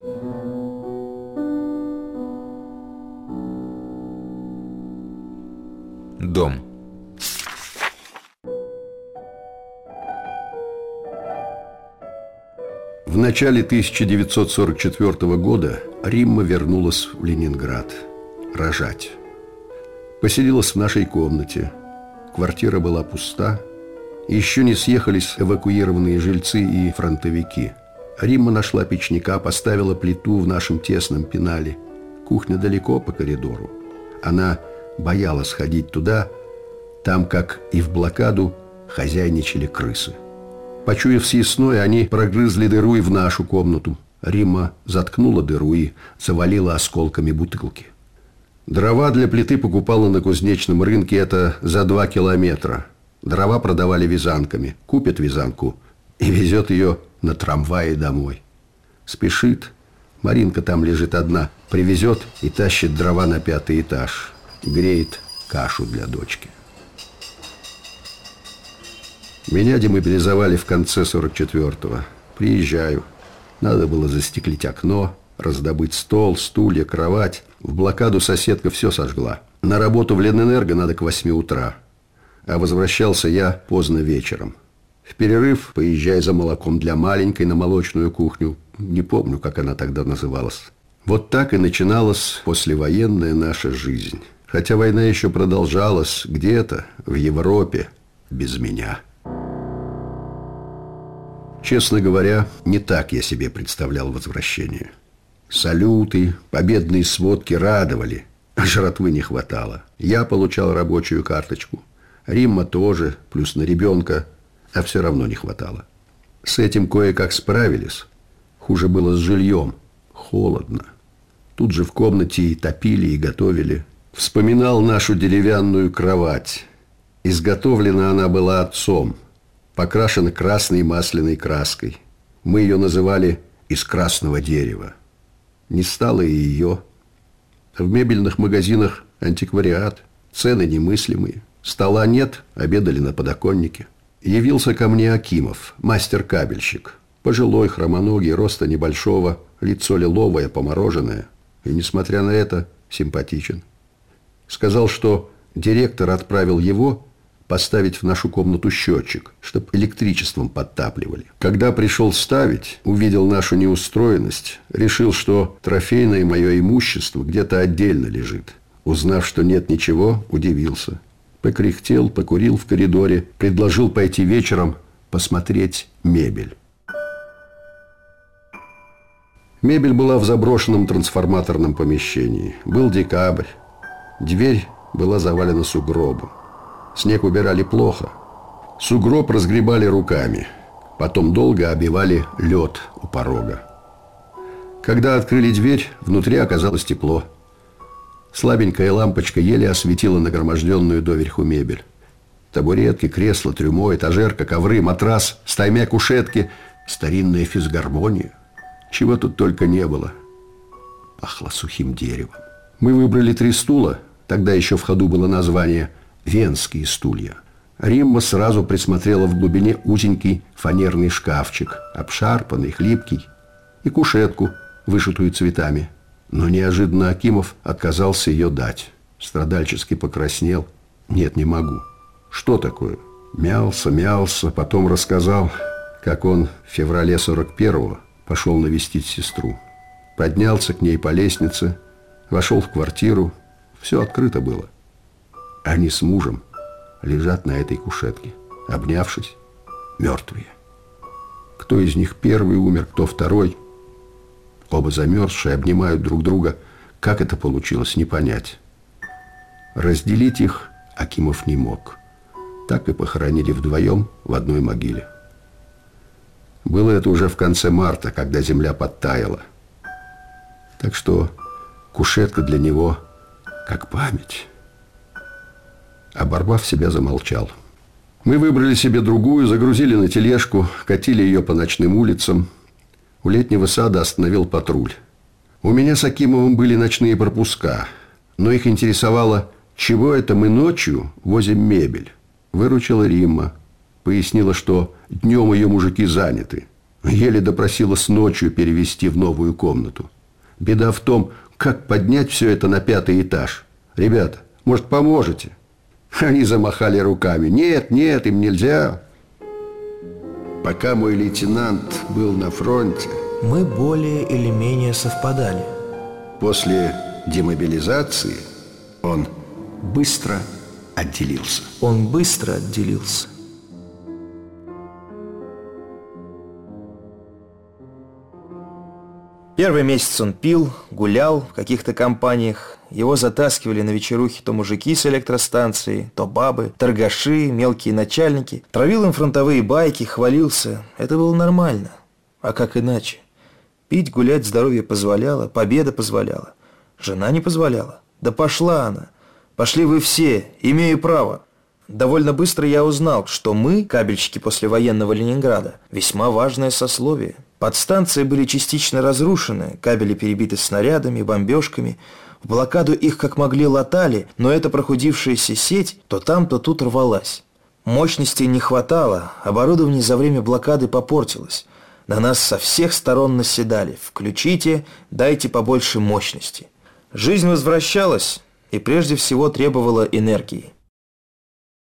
Дом. В начале 1944 года Римма вернулась в Ленинград рожать. Поселилась в нашей комнате. Квартира была пуста. Еще не съехались эвакуированные жильцы и фронтовики. Римма нашла печника, поставила плиту в нашем тесном пенале. Кухня далеко по коридору. Она боялась ходить туда, там, как и в блокаду, хозяйничали крысы. Почуяв съестное, они прогрызли дыру и в нашу комнату. Римма заткнула дыру и завалила осколками бутылки. Дрова для плиты покупала на кузнечном рынке, это за два километра. Дрова продавали вязанками. Купит вязанку и везет ее на трамвае домой. Спешит. Маринка там лежит одна. Привезет и тащит дрова на пятый этаж. Греет кашу для дочки. Меня демобилизовали в конце 44-го. Приезжаю. Надо было застеклить окно, раздобыть стол, стулья, кровать. В блокаду соседка все сожгла. На работу в Ленэнерго надо к 8 утра. А возвращался я поздно вечером. В перерыв, поезжая за молоком для маленькой на молочную кухню, не помню, как она тогда называлась. Вот так и начиналась послевоенная наша жизнь. Хотя война еще продолжалась где-то, в Европе, без меня. Честно говоря, не так я себе представлял возвращение. Салюты, победные сводки радовали, а жратвы не хватало. Я получал рабочую карточку. Римма тоже, плюс на ребенка, а все равно не хватало. С этим кое-как справились. Хуже было с жильем. Холодно. Тут же в комнате и топили, и готовили. Вспоминал нашу деревянную кровать. Изготовлена она была отцом. Покрашена красной масляной краской. Мы ее называли «из красного дерева». Не стало и ее. В мебельных магазинах антиквариат. Цены немыслимые. Стола нет, обедали на подоконнике. Явился ко мне Акимов, мастер-кабельщик. Пожилой, хромоногий, роста небольшого, лицо лиловое, помороженное. И, несмотря на это, симпатичен. Сказал, что директор отправил его поставить в нашу комнату счетчик, чтобы электричеством подтапливали. Когда пришел ставить, увидел нашу неустроенность, решил, что трофейное мое имущество где-то отдельно лежит. Узнав, что нет ничего, удивился. Покряхтел, покурил в коридоре, предложил пойти вечером посмотреть мебель. Мебель была в заброшенном трансформаторном помещении. Был декабрь. Дверь была завалена сугробом. Снег убирали плохо. Сугроб разгребали руками. Потом долго обивали лед у порога. Когда открыли дверь, внутри оказалось тепло. Слабенькая лампочка еле осветила нагроможденную доверху мебель. Табуретки, кресла, трюмо, этажерка, ковры, матрас, стаймя кушетки, старинная физгармония. Чего тут только не было. Пахло сухим деревом. Мы выбрали три стула, тогда еще в ходу было название венские стулья. Римма сразу присмотрела в глубине узенький фанерный шкафчик, обшарпанный, хлипкий, и кушетку, вышитую цветами. Но неожиданно Акимов отказался ее дать. Страдальчески покраснел. «Нет, не могу». «Что такое?» Мялся, мялся, потом рассказал, как он в феврале 41-го пошел навестить сестру. Поднялся к ней по лестнице, вошел в квартиру. Все открыто было. Они с мужем лежат на этой кушетке, обнявшись, мертвые. Кто из них первый умер, кто второй. Оба замерзшие обнимают друг друга. Как это получилось, не понять. Разделить их Акимов не мог. Так и похоронили вдвоем в одной могиле. Было это уже в конце марта, когда земля подтаяла. Так что кушетка для него как память. Оборвав себя, замолчал. Мы выбрали себе другую, загрузили на тележку, катили ее по ночным улицам. У летнего сада остановил патруль. У меня с Акимовым были ночные пропуска, но их интересовало, чего это мы ночью возим мебель. Выручила Римма. Пояснила, что днем ее мужики заняты. Еле допросилась ночью перевести в новую комнату. Беда в том, как поднять все это на пятый этаж. Ребята, может, поможете? Они замахали руками. Нет, нет, им нельзя. Пока мой лейтенант был на фронте... Мы более или менее совпадали. После демобилизации он быстро отделился. Он быстро отделился. Первый месяц он пил, гулял в каких-то компаниях. Его затаскивали на вечерухи то мужики с электростанции, то бабы, торгаши, мелкие начальники. Травил им фронтовые байки, хвалился. Это было нормально. А как иначе? Пить, гулять здоровье позволяло, победа позволяла. Жена не позволяла. Да пошла она. Пошли вы все, имею право. Довольно быстро я узнал, что мы, кабельщики послевоенного Ленинграда, весьма важное сословие. Подстанции были частично разрушены, кабели перебиты снарядами, бомбежками. В блокаду их как могли латали, но эта прохудившаяся сеть то там, то тут рвалась. Мощности не хватало, оборудование за время блокады попортилось. На нас со всех сторон наседали. Включите, дайте побольше мощности. Жизнь возвращалась и прежде всего требовала энергии.